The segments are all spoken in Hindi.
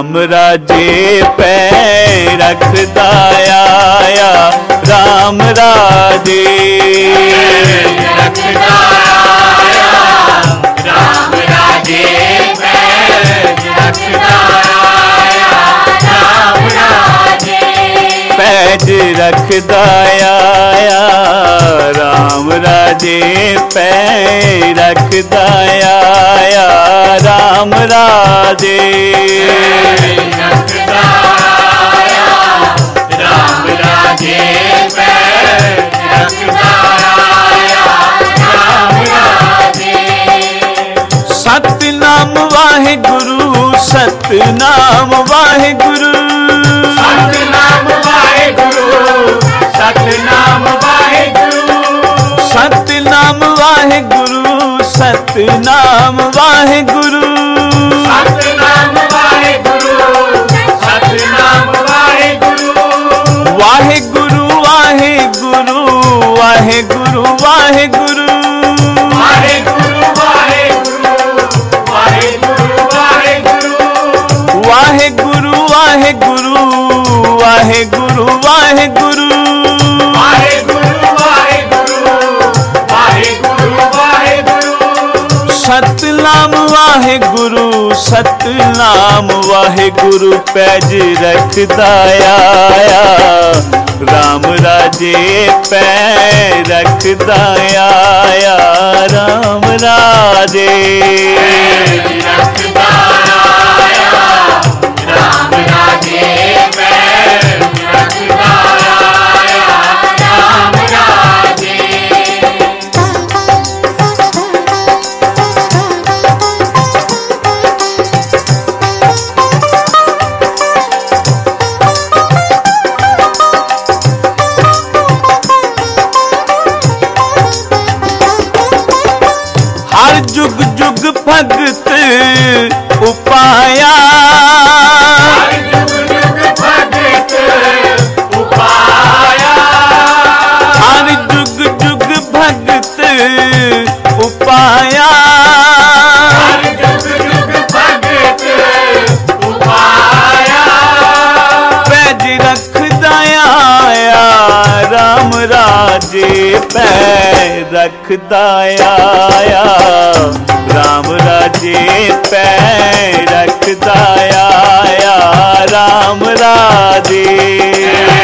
ਰਾਮ ਰਾਜੇ ਪੈ ਰਖਦਾ ਆਇਆ ਰਾਮ ਰਾਜੇ ਰਖਦਾ ਆਇਆ ਰਾਮ ਰਾਜੇ ਪੈ ਰਖਦਾ ਆਇਆ ਰਾਮ ਰਾਜੇ ਪੈਜ ਰਖਦਾ ਆਇਆ राम राजे पैर रख दया राम राजे। सतनाम वाहे गुरु सतनाम वाहे गुरु सतनाम वाहे गुरु वाहेगुरु सतनाम वाहेगुरु सतनाम वाहेगुरु सतनाम वाहेगुरु सतनाम वाहेगुरु सतनाम वाहेगुरु वाहेगुरु वाहेगुरु वाहेगुरु वाहेगुरु वाहेगुरु वाहेगुरु वाहेगुरु वाहेगुरु वाहेगुरु वाहेगुरु वाहेगुरु ਵਾਹਿਗੁਰੂ, ਸਤਨਾਮ ਵਾਹਿਗੁਰੂ, ਪੈਜ ਰਖਦਾ ਆਇਆ। RAM ਰਾਜੇ ਪੈ ਰਖਦਾ ਆਇਆ। RAM ਰਾਜੇ। ਰਖਦਾ ਆਇਆ। RAM ਰਾਜੇ। रखदा आया। राम राजे पै रखता आया। राम राजे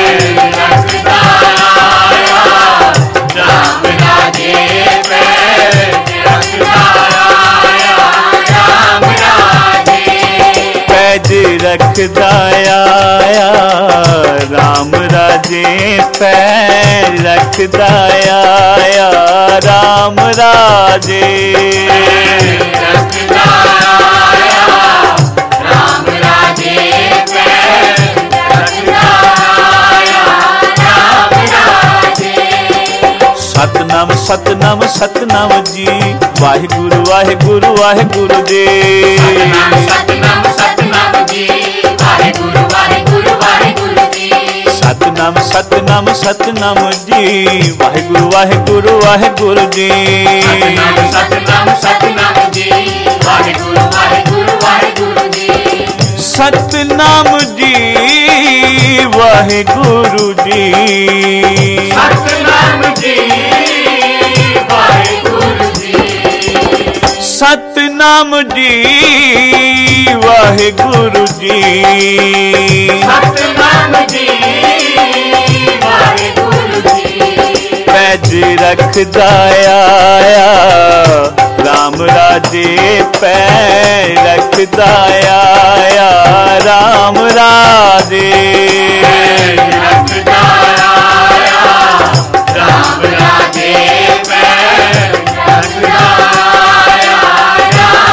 रखदा आया राम राजे पैर रखदा आया राम राजे। सतनम सतनम राम राजे सतनाम सतनाम सतनाम जी। वाहे गुरु वाहे गुरु वाहे गुरु जी सतनाम सतनाम सतनाम जी। ਸਤਨਾਮ ਸਤਨਾਮ ਸਤਨਾਮ ਜੀ। ਵਾਹਿਗੁਰੂ ਵਾਹਿਗੁਰੂ ਵਾਹਿਗੁਰੂ ਜੀ। ਸਤਨਾਮ ਸਤਨਾਮ ਸਤਨਾਮ ਜੀ। ਵਾਹਿਗੁਰੂ ਵਾਹਿਗੁਰੂ ਵਾਹਿਗੁਰੂ ਜੀ। ਸਤਨਾਮ ਜੀ ਵਾਹਿਗੁਰੂ ਜੀ। ਸਤਨਾਮ ਜੀ ਵਾਹਿਗੁਰੂ ਜੀ। ਸਤ नाम जी वाहे गुरु जी। सतनाम जी वाहे गुरु जी। पैज रख दाया राम राजे पै रख दाया राम राजे। राम राजे रख दाया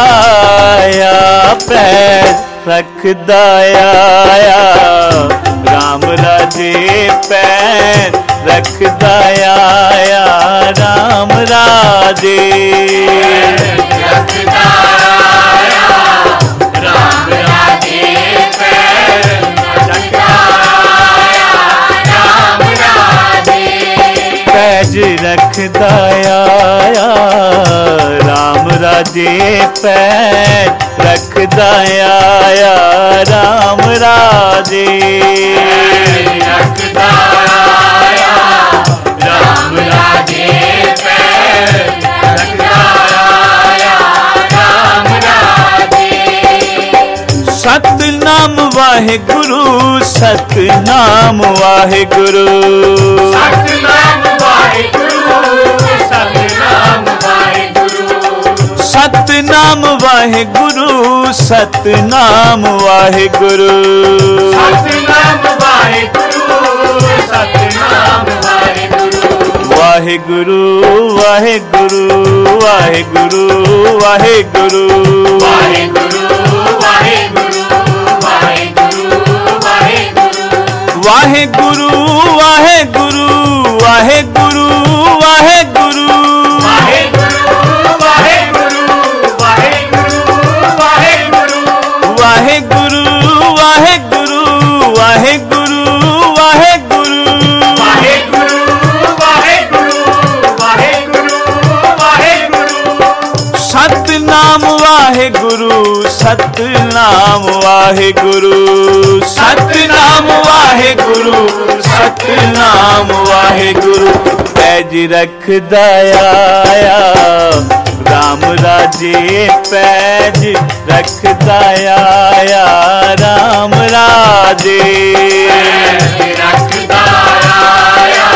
आया, पैर रखदा आया। राम राजे पैर रखदा आया, राम राजे। रखदा आया राम राजे पैर आया। ਰਾਜੇ ਪੈਜ ਰੱਖਦਾ ਆਇਆ ਰਾਮ ਰਾਜੇ ਪੈਰ ਰੱਖਦਾ ਆਇਆ ਰਾਮ ਰਾਜੇ ਰੱਖਦਾ ਆਇਆ ਰਾਮ ਰਾਜੇ ਪੈਰ ਰੱਖਦਾ ਆਇਆ ਰਾਮ ਰਾਜੇ Satnam Waheguru Satnam Waheguru Satnam Waheguru Satnam Waheguru Satnam Waheguru Satnam Waheguru. Satnam Waheguru Satnam Waheguru. Waheguru Waheguru Waheguru Waheguru. Waheguru Waheguru Waheguru Waheguru. Waheguru Waheguru Waheguru Waheguru. Waheguru Wahe Guru Satnam Waheguru Satnam Waheguru Satnam Wahe Guru page रख दया राम राजे पैज रख दया राम राजे। रख दया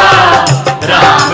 राम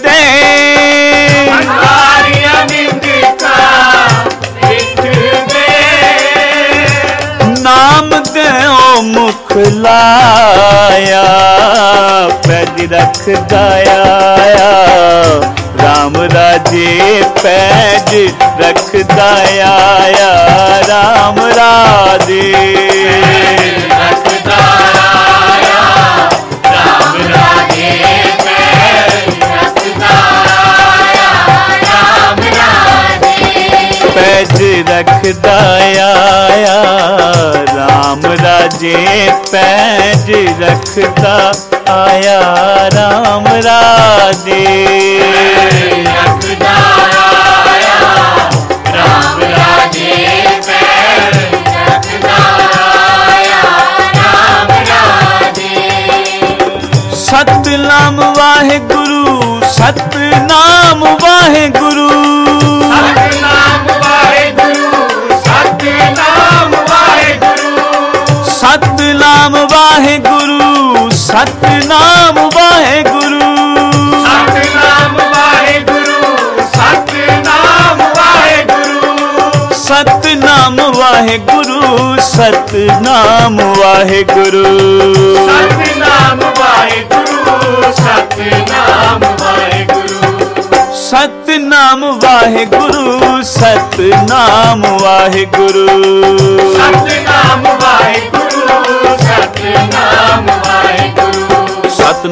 मुख लाया पैज रख दया। राम राजे पैज रख दया। राम राजे रख राम राजे पैज रख दया। राम राजे पैज रखदा राम राजे पैज रखता आया। राम राजे सत नाम वाहे गुरु सतनाम वाहे गुरु ਵਾਹਿਗੁਰੂ ਸਤਨਾਮ ਵਾਹਿਗੁਰੂ। ਸਤਨਾਮ ਵਾਹਿਗੁਰੂ ਸਤਨਾਮ ਵਾਹਿਗੁਰੂ। ਸਤਨਾਮ ਵਾਹਿਗੁਰੂ ਸਤਨਾਮ ਵਾਹਿਗੁਰੂ। ਸਤਨਾਮ ਵਾਹਿਗੁਰੂ ਸਤਨਾਮ ਵਾਹਿਗੁਰੂ। ਸਤਨਾਮ ਵਾਹਿਗੁਰੂ ਸਤਨਾਮ ਵਾਹਿਗੁਰੂ। ਸਤਨਾਮ ਵਾਹਿਗੁਰੂ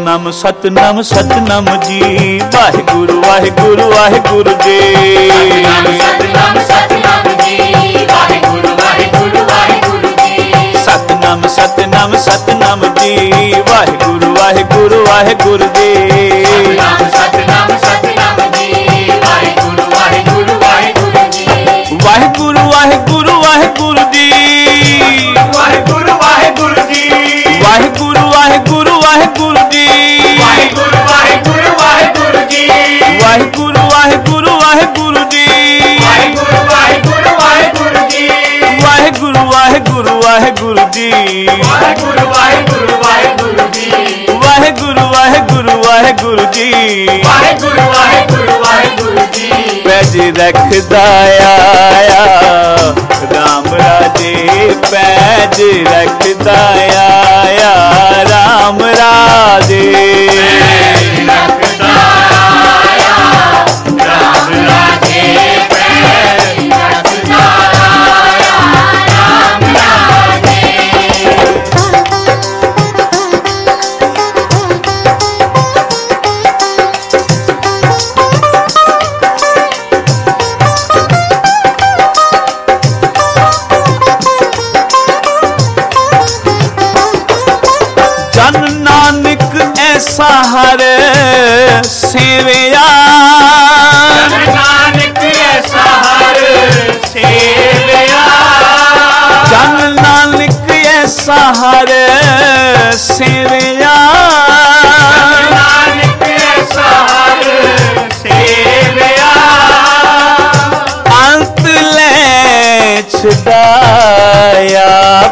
सतनाम सतनाम सतनाम जी। वाहेगुरु वाहेगुरु वाहेगुरु जी। सतनाम सतनाम सतनाम जी। वाहेगुरु वाहेगुरु वाहेगुरु जी। सतनाम सतनाम वाहेगुरु वाहे गुरु जी। वाहेगुरु वाहे गुरु जी। वाहे गुरु वाहे गुरु जी। ਵਾਹਿਗੁਰੂ ਵਾਹਿਗੁਰੂ ਜੀ ਵਾਹਿਗੁਰੂ ਵਾਹਿਗੁਰੂ ਵਾਹਿਗੁਰੂ ਜੀ ਵਾਹਿਗੁਰੂ ਵਾਹਿਗੁਰੂ ਵਾਹਿਗੁਰੂ ਜੀ ਵਾਹਿਗੁਰੂ ਵਾਹਿਗੁਰੂ ਵਾਹਿਗੁਰੂ ਜੀ ਵਾਹਿਗੁਰੂ ਵਾਹਿਗੁਰੂ ਵਾਹਿਗੁਰੂ ਜੀ ਵਾਹਿਗੁਰੂ ਵਾਹਿਗੁਰੂ ਵਾਹਿਗੁਰੂ ਜੀ ਪੈਜ ਰੱਖਦਾ ਆਇਆ ਰਾਮ ਰਾਜੇ ਪੈਜ ਰੱਖਦਾ ਆਇਆ ਰਾਮ ਰਾਜੇ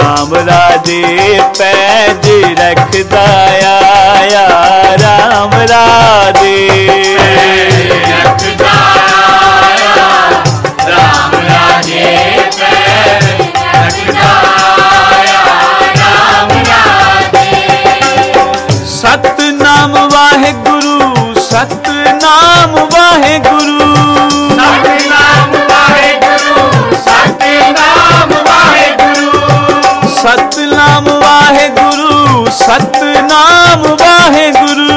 राम राधे पैज रख दया राम राधे सत नाम वाहे गुरु सत नाम वाहे गुरु ਸਤਨਾਮ ਵਾਹਿਗੁਰੂ।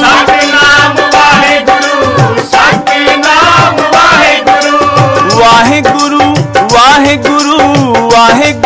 ਸਤਨਾਮ ਵਾਹਿਗੁਰੂ ਸਤਨਾਮ ਵਾਹਿਗੁਰੂ। ਵਾਹਿਗੁਰੂ ਵਾਹਿਗੁਰੂ ਵਾਹਿਗੁਰੂ।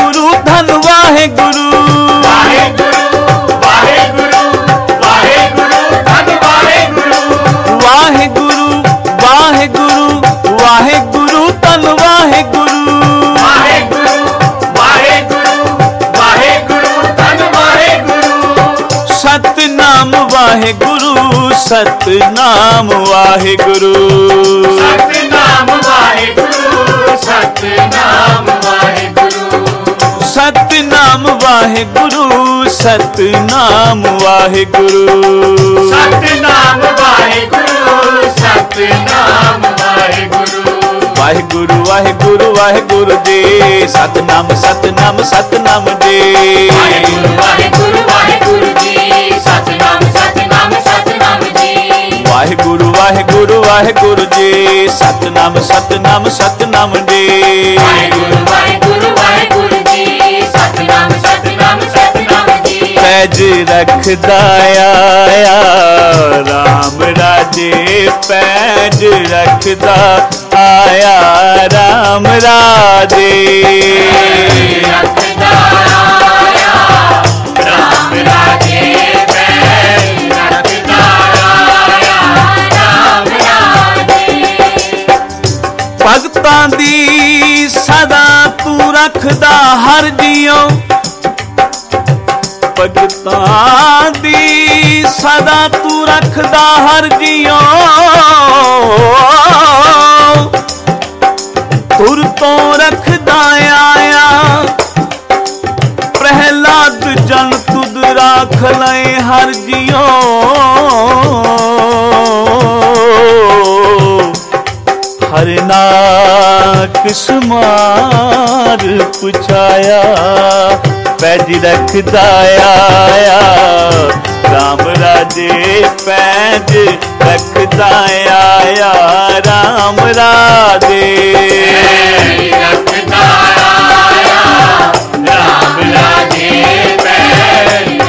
ਵਾਹਿਗੁਰੂ ਸਤਨਾਮ ਵਾਹਿਗੁਰੂ। ਸਤਨਾਮ ਵਾਹਿਗੁਰੂ ਸਤਨਾਮ ਵਾਹਿਗੁਰੂ। ਸਤਨਾਮ ਵਾਹਿਗੁਰੂ ਸਤਨਾਮ ਵਾਹਿਗੁਰੂ। ਸਤਨਾਮ ਵਾਹਿਗੁਰੂ ਸਤਨਾਮ ਵਾਹਿਗੁਰੂ। ਵਾਹਿਗੁਰੂ ਵਾਹਿਗੁਰੂ ਵਾਹਿਗੁਰੂ ਜੀ। ਸਤਨਾਮ ਸਤਨਾਮ ਸਤਨਾਮ ਜੀ। ਵਾਹਿਗੁਰੂ ਵਾਹਿਗੁਰੂ ਵਾਹਿਗੁਰੂ ਵਾਹਿਗੁਰੂ ਵਾਹਿਗੁਰੂ ਜੀ ਸਤਨਾਮ ਸਤਨਾਮ ਸਤਨਾਮ ਜੀ ਵਾਹਿਗੁਰੂ ਵਾਹਿਗੁਰੂ ਵਾਹਿਗੁਰੂ ਜੀ ਸਤਨਾਮ ਸਤਨਾਮ ਸਤਨਾਮ ਜੀ ਪੈਜ ਰੱਖਦਾ ਆਇਆ ਰਾਮ ਰਾਜੇ ਪੈਜ ਰੱਖਦਾ ਆਇਆ ਰਾਮ ਰਾਜੇ ਰੱਖਦਾ ਆਇਆ ਰਾਮ ਰਾਜੇ ਭਗਤਾਂ ਦੀ ਸਦਾ ਤੂੰ ਰੱਖਦਾ ਹਰ ਜਿਉ। ਭਗਤਾਂ ਦੀ ਸਦਾ ਤੂੰ ਰੱਖਦਾ ਹਰ ਜਿਉ। ਤੁਰ ਤੋਂ ਰੱਖਦਾ ਆਇਆ। ਪ੍ਰਹਿਲਾਦ ਜਨ ਤੁਧ ਰਾਖ ਲੈ ਹਰ ਜਿਉ। हरना किस्मार पुछाया पैज रखता आया राम राजे पैज रखदा आया राम राजे। राम राजे पैज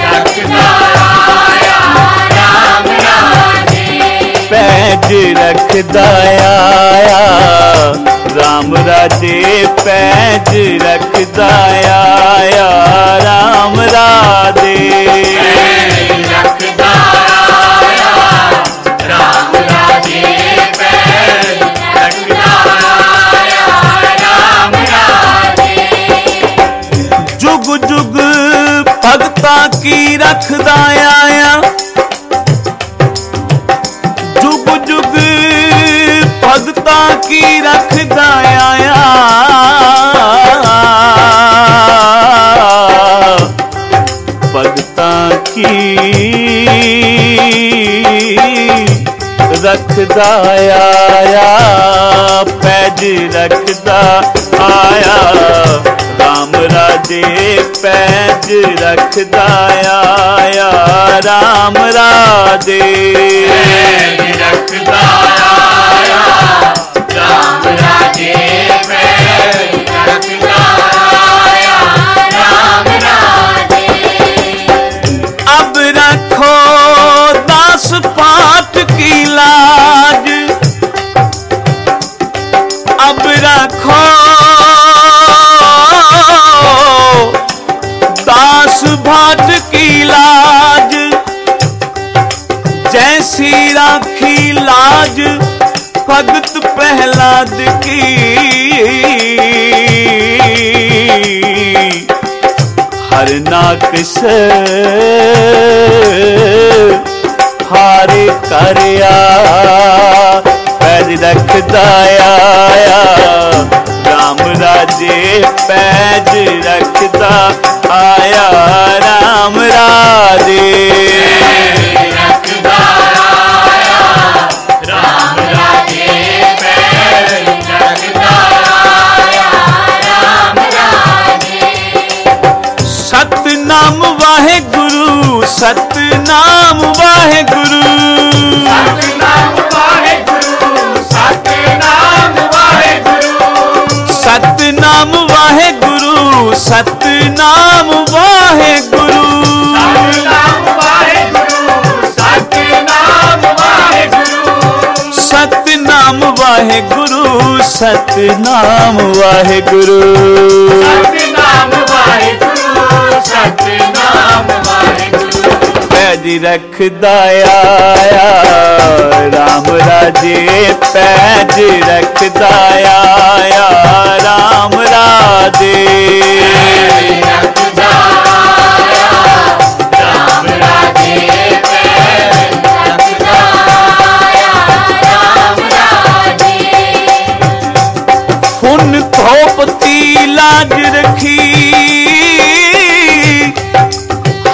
पैज रखदा आया। राम राजे पैज रखदा आया। राम राधे रखदा आया। राम राधे रखदा आया, पैज रखदा आया। राम राजे पैज रखदा आया, राम राधे रखदा आया, राम राधे लाज भगत प्रहलाद की। हर नाक से हारे करिया, पैर रखदा आया राम राजे पैज रखदा आया राम राजे। Satnam Waheguru Satnam Waheguru Satnam Waheguru Satnam Waheguru Satnam Waheguru Satnam Waheguru Satnam Waheguru Satnam Waheguru Satnam वाहे सतनाम वाहेगुरु सतनाम वाहेगुरु पैज रखदा आया राम राजे पैज रखदा आया राम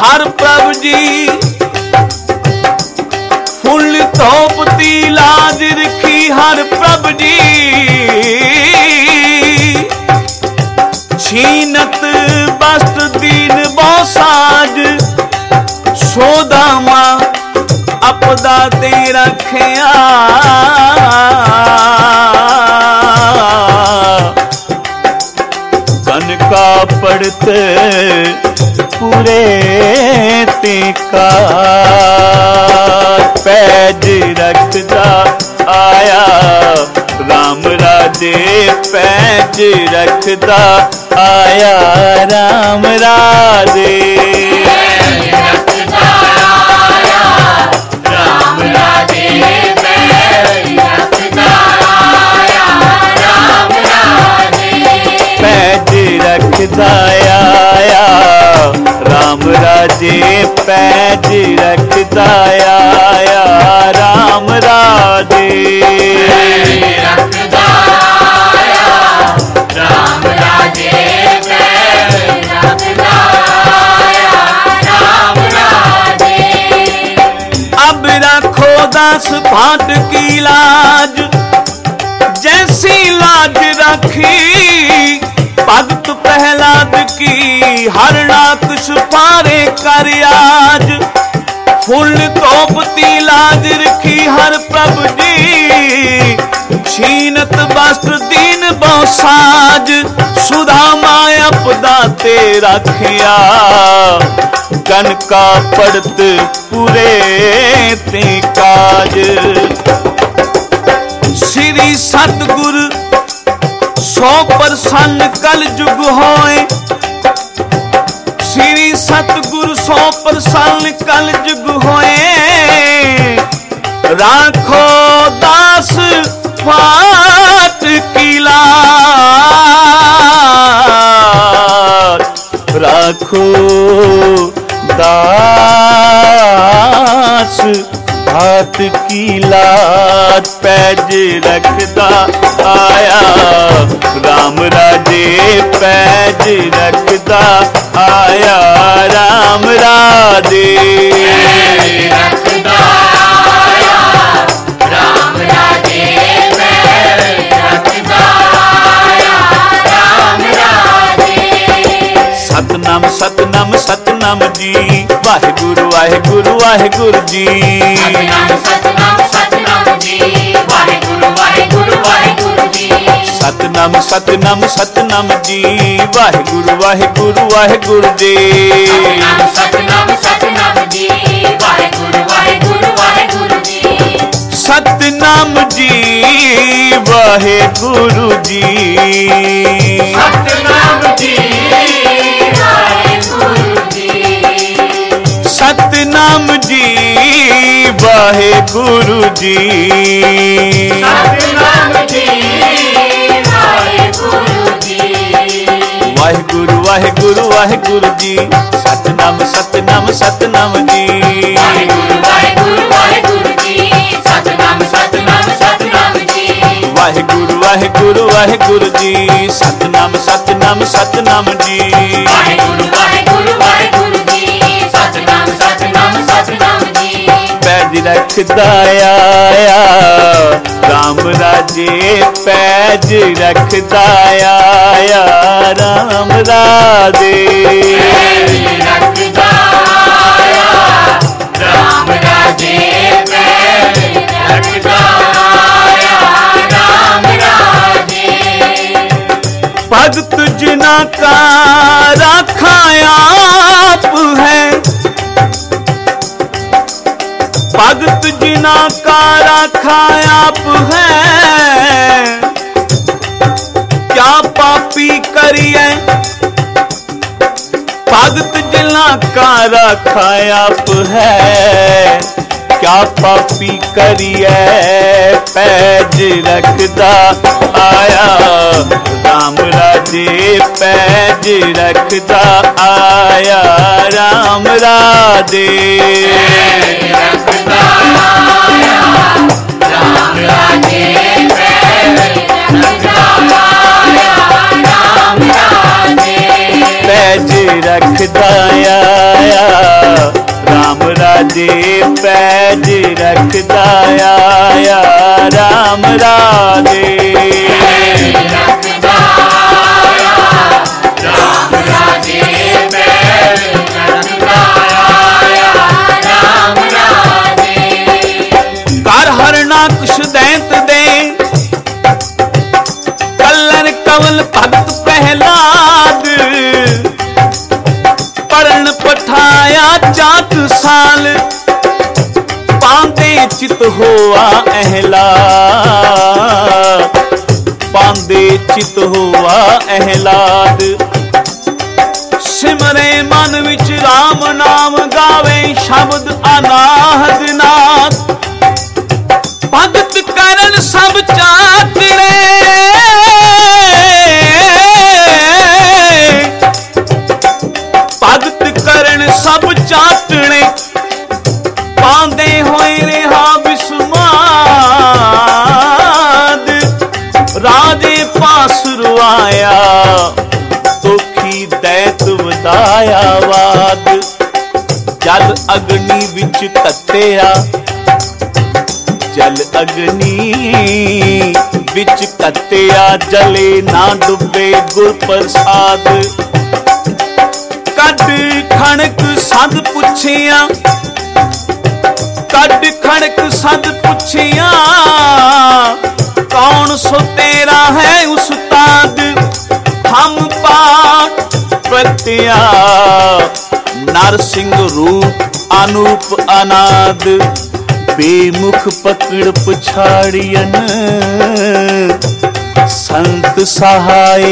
राधे रखदा आया राम राधे पैर रखदा आया राम राधे हुन थोपती लाज रखी हर प्रभ जी फुल थोपती लाज रखी का पड़ते पूरे ते का पैज रखदा आया, राम राजे पैज रखदा आया, राम राजे रखदा आया, राम राधे। रखदा आया राम राजे पैज रखदा आया, राम राधे रखदा दस भाट की लाज, जैसी लाज रखी की हर नाक सुपारे कर आज फुल तोपती लाज रखी हर प्रभु जी। छीनत वस्त्र दीन बौसाज। सुधा माया पदाते रखिया। कनका पड़त पूरे ते काज। श्री सतगुरु, सौ प्रसन्न कल जुग होए। साल कल जुग होए राखो दास फाट किला राखो दास हाथ की लात पैज रखता आया। राम राजे पैज रखता आया। राम राजे। आया। राम ਸਤਨਾਮ ਸਤਨਾਮ ਸਤਨਾਮ ਜੀ ਵਾਹਿਗੁਰੂ ਵਾਹਿਗੁਰੂ ਵਾਹਿਗੁਰੂ ਜੀ ਸਤਨਾਮ ਸਤਨਾਮ ਸਤਨਾਮ ਜੀ ਵਾਹਿਗੁਰੂ ਵਾਹਿਗੁਰੂ ਵਾਹਿਗੁਰੂ ਜੀ ਸਤਨਾਮ ਸਤਨਾਮ ਸਤਨਾਮ ਜੀ ਵਾਹਿਗੁਰੂ ਵਾਹਿਗੁਰੂ ਵਾਹਿਗੁਰੂ ਜੀ ਸਤਨਾਮ ਸਤਨਾਮ ਸਤਨਾਮ ਜੀ ਵਾਹਿਗੁਰੂ ਵਾਹਿਗੁਰੂ ਵਾਹਿਗੁਰੂ ਜੀ ਸਤਨਾਮ ਜੀ ਵਾਹਿਗੁਰੂ ਜੀ ਸਤਨਾਮ ਜੀ ਸਤਨਾਮ ਜੀ ਵਾਹਿਗੁਰੂ ਜੀ। ਸਤਨਾਮ ਜੀ ਵਾਹਿਗੁਰੂ ਜੀ। ਵਾਹਿਗੁਰੂ ਵਾਹਿਗੁਰੂ ਵਾਹਿਗੁਰੂ ਜੀ। ਸਤਨਾਮ ਸਤਨਾਮ ਸਤਨਾਮ ਜੀ। ਵਾਹਿਗੁਰੂ ਵਾਹਿਗੁਰੂ ਵਾਹਿਗੁਰੂ ਜੀ। ਸਤਨਾਮ ਸਤਨਾਮ ਸਤਨਾਮ ਜੀ। ਵਾਹਿਗੁਰੂ ਵਾਹਿਗੁਰੂ ਵਾਹਿਗੁਰੂ ਜੀ। ਸਤਨਾਮ ਸਤਨਾਮ ਸਤਨਾਮ ਜੀ। ਵਾਹਿਗੁਰੂ ਵਾਹਿਗੁਰੂ रखदा आया। राम राजे पैज रखदा आया। राम राजे। भगत जिना का रखा आप है। भगत बिना कारा खाए आप है। क्या पापी करिए? भगत जिला कारा खाए आप है। क्या पापी करिए, पैज रखदा आया। राम राजे, पैज रखदा आया। राम राजे। पैज रखदा दे पैज रखदा आया। हुआ अहला पांदे चित हुआ अहलाद। सिमरे मन विच राम नाम गावे शब्द अनाहद ना तेरा जल अग्नि बिच कत्या जले ना डुबे गुर प्रसाद। कद खणक संद पुछिया कद खणक संद पुछिया, कौन सो तेरा है उस्ताद? हम पा प्रत्या। नरसिंह रूप, अनूप अनाद, बेमुख पकड़ पुछाड़ियन। संत सहाय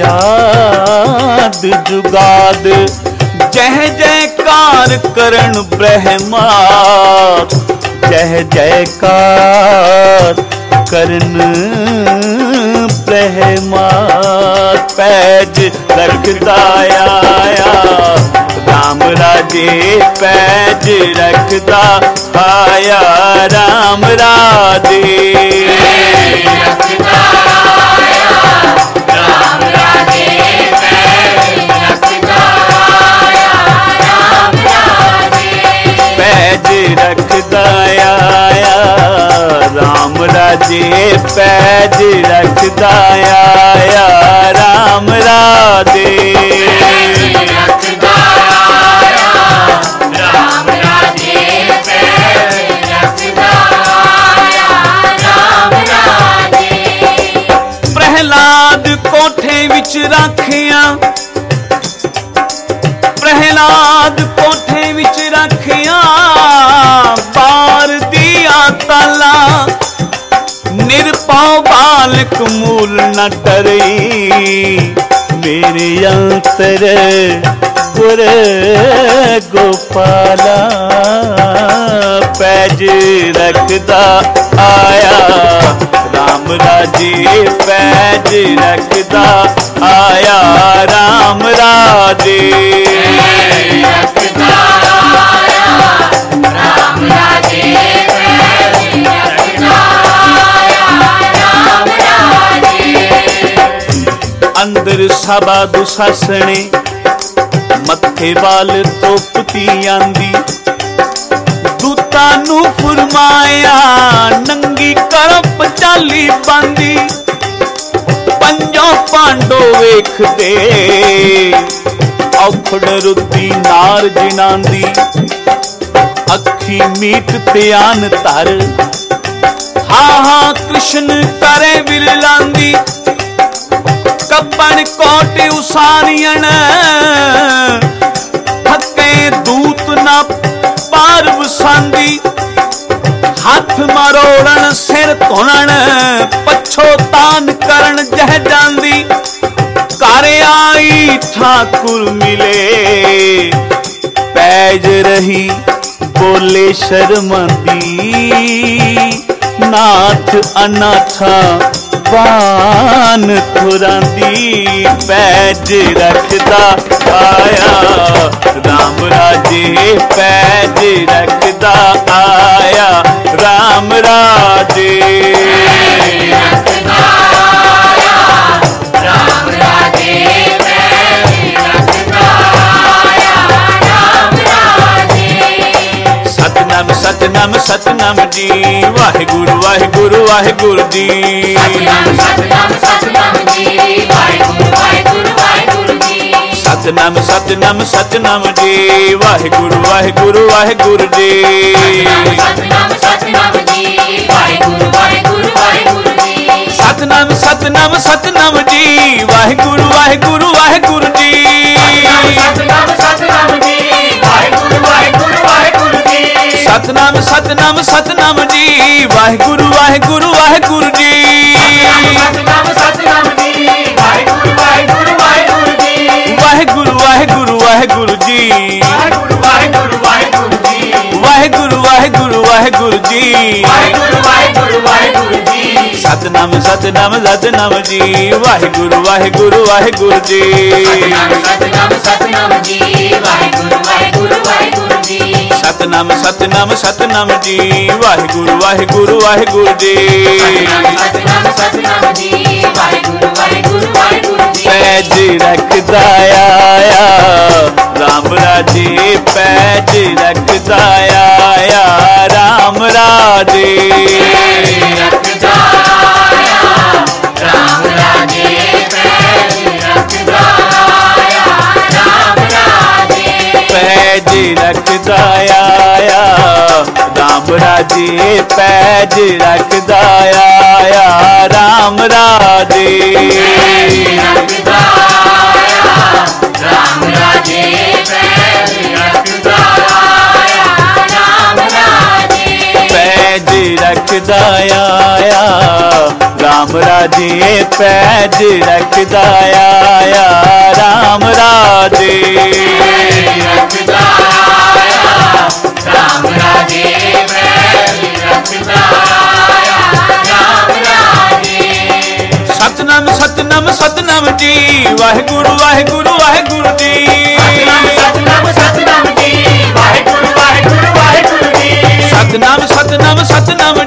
आद जुगाद। जय जयकार करण ब्रह्मा। जय जयकार कर्ण प्रहमात पैज रखता आया। राम राजे पैज रखता आया। राम राजे पैज रखता ਰਾਮ ਰਾਜੇ ਪੈਜ ਰੱਖਦਾ ਆਇਆ ਰਾਮ ਰਾਜੇ ਰੱਖਦਾ मालिक मूल न डरे मेरे अंतर गुर गोपाला, पैज रखदा आया। राम राज़ी पैज रखदा आया। राम राज़ी रखदा आया। राम राज़ी ਅੰਦਰ ਸਭਾ ਦੁਸਾਸਣੇ, ਮੱਥੇ ਵਾਲ ਤੋਪਤੀ ਆਂਦੀ। ਦੂਤਾਂ ਨੂੰ ਫਰਮਾਇਆ, ਨੰਗੀ ਕਰਪ ਚਾਲੀ ਬੰਦੀ। ਪੰਜੋ ਪਾਂਡੋ ਵੇਖਦੇ, ਔਖੜ ਰੁੱਤੀ ਨਾਰ ਜਿਨਾਂ ਅੱਖੀ ਮੀਟ ਧਿਆਨ ਧਰ, ਹਾਂ, ਹਾ, ਕ੍ਰਿਸ਼ਨ ਕਰੇ कपन कोट उसारियन। थके दूत न पार वसांदी हाथ मरोड़न सिर तोड़न पछो तान करण जह जांदी। कर आई ठाकुर मिले। पैज रही बोले शर्मांदी। नाथ अनाथा, बान खुरांदी पैज रखता, आया। राम राजे पैज रखता, आया। राम राजे। रखदा आया। राम राजे ਸਤਨਾਮ ਸਤਨਾਮ ਸਤਨਾਮ ਜੀ। ਵਾਹਿਗੁਰੂ ਵਾਹਿਗੁਰੂ ਵਾਹਿਗੁਰੂ ਜੀ। ਸਤਨਾਮ ਸਤਨਾਮ ਸਤਨਾਮ ਜੀ। ਵਾਹਿਗੁਰੂ ਵਾਹਿਗੁਰੂ ਵਾਹਿਗੁਰੂ ਜੀ। ਸਤਨਾਮ ਸਤਨਾਮ ਸਤਨਾਮ ਜੀ। ਵਾਹਿਗੁਰੂ ਵਾਹਿਗੁਰੂ ਵਾਹਿਗੁਰੂ ਜੀ। ਸਤਨਾਮ ਸਤਨਾਮ ਜੀ। ਵਾਹਿਗੁਰੂ ਵਾਹਿਗੁਰੂ ਵਾਹਿਗੁਰੂ ਜੀ। ਸਤਨਾਮ ਸਤਨਾਮ ਸਤਨਾਮ ਜੀ। ਵਾਹਿਗੁਰੂ ਵਾਹਿਗੁਰੂ ਵਾਹਿਗੁਰੂ ਜੀ। ਸਤਨਾਮ ਸਤਨਾਮ ਜੀ। ਵਾਹਿਗੁਰੂ ਵਾਹਿਗੁਰੂ ਵਾਹਿਗੁਰੂ सतनाम सतनाम सतनाम जी। वाहेगुरु वाहेगुरु वाहेगुरु जी। वाहेगुरु वाहेगुरु वाहेगुरु जी। वाहेगुरु वाहेगुरु वाहेगुरु जी। सतनाम सतनाम सतनाम जी। वाहेगुरु वाहेगुरु वाहेगुरु जी। सतनाम सतनाम सतनाम जी। वाहेगुरु वाहेगुरु वाहेगुरु ਸਤਨਾਮ ਸਤਨਾਮ ਸਤਨਾਮ ਜੀ ਵਾਹਿਗੁਰੂ ਵਾਹਿਗੁਰੂ ਵਾਹਿਗੁਰੂ ਜੀ ਸਤਨਾਮ ਸਤਨਾਮ ਸਤਨਾਮ ਜੀ ਵਾਹਿਗੁਰੂ ਵਾਹਿਗੁਰੂ ਵਾਹਿਗੁਰੂ ਜੀ ਸਤਨਾਮ ਸਤਨਾਮ ਸਤਨਾਮ ਜੀ ਵਾਹਿਗੁਰੂ ਵਾਹਿਗੁਰੂ ਵਾਹਿਗੁਰੂ ਜੀ ਸਤਨਾਮ ਸਤਨਾਮ ਸਤਨਾਮ ਜੀ ਵਾਹਿਗੁਰੂ ਵਾਹਿਗੁਰੂ ਵਾਹਿਗੁਰੂ ਜੀ ਪੈਜ ਰੱਖਦਾ ਆਇਆ ਰਾਮ ਰਾਜੇ ਪੈਜ ਰੱਖਦਾ ਆਇਆ ਰਾਮ ਰਾਜੇ ਰੱਖਦਾ ਰੱਖਦਾ ਆਇਆ। ਰਾਮ ਰਾਜੇ ਪੈਜ ਰੱਖਦਾ ਆਇਆ। ਰਾਮ ਰਾਜੇ। ਰੱਖਦਾ ਰਾਮ ਰਾਜੇ ਪੈਰ रखदा आया। राम राजे पैज रखदा आया। राम राजे रखदा आया राम राजे पैज रखदा सतनाम सतनाम सतनाम जी। वाहेगुरु वाहेगुरु वाहेगुरु जी। सतनाम सतनाम सतनाम जी। वाहेगुरु ਸਤਨਾਮ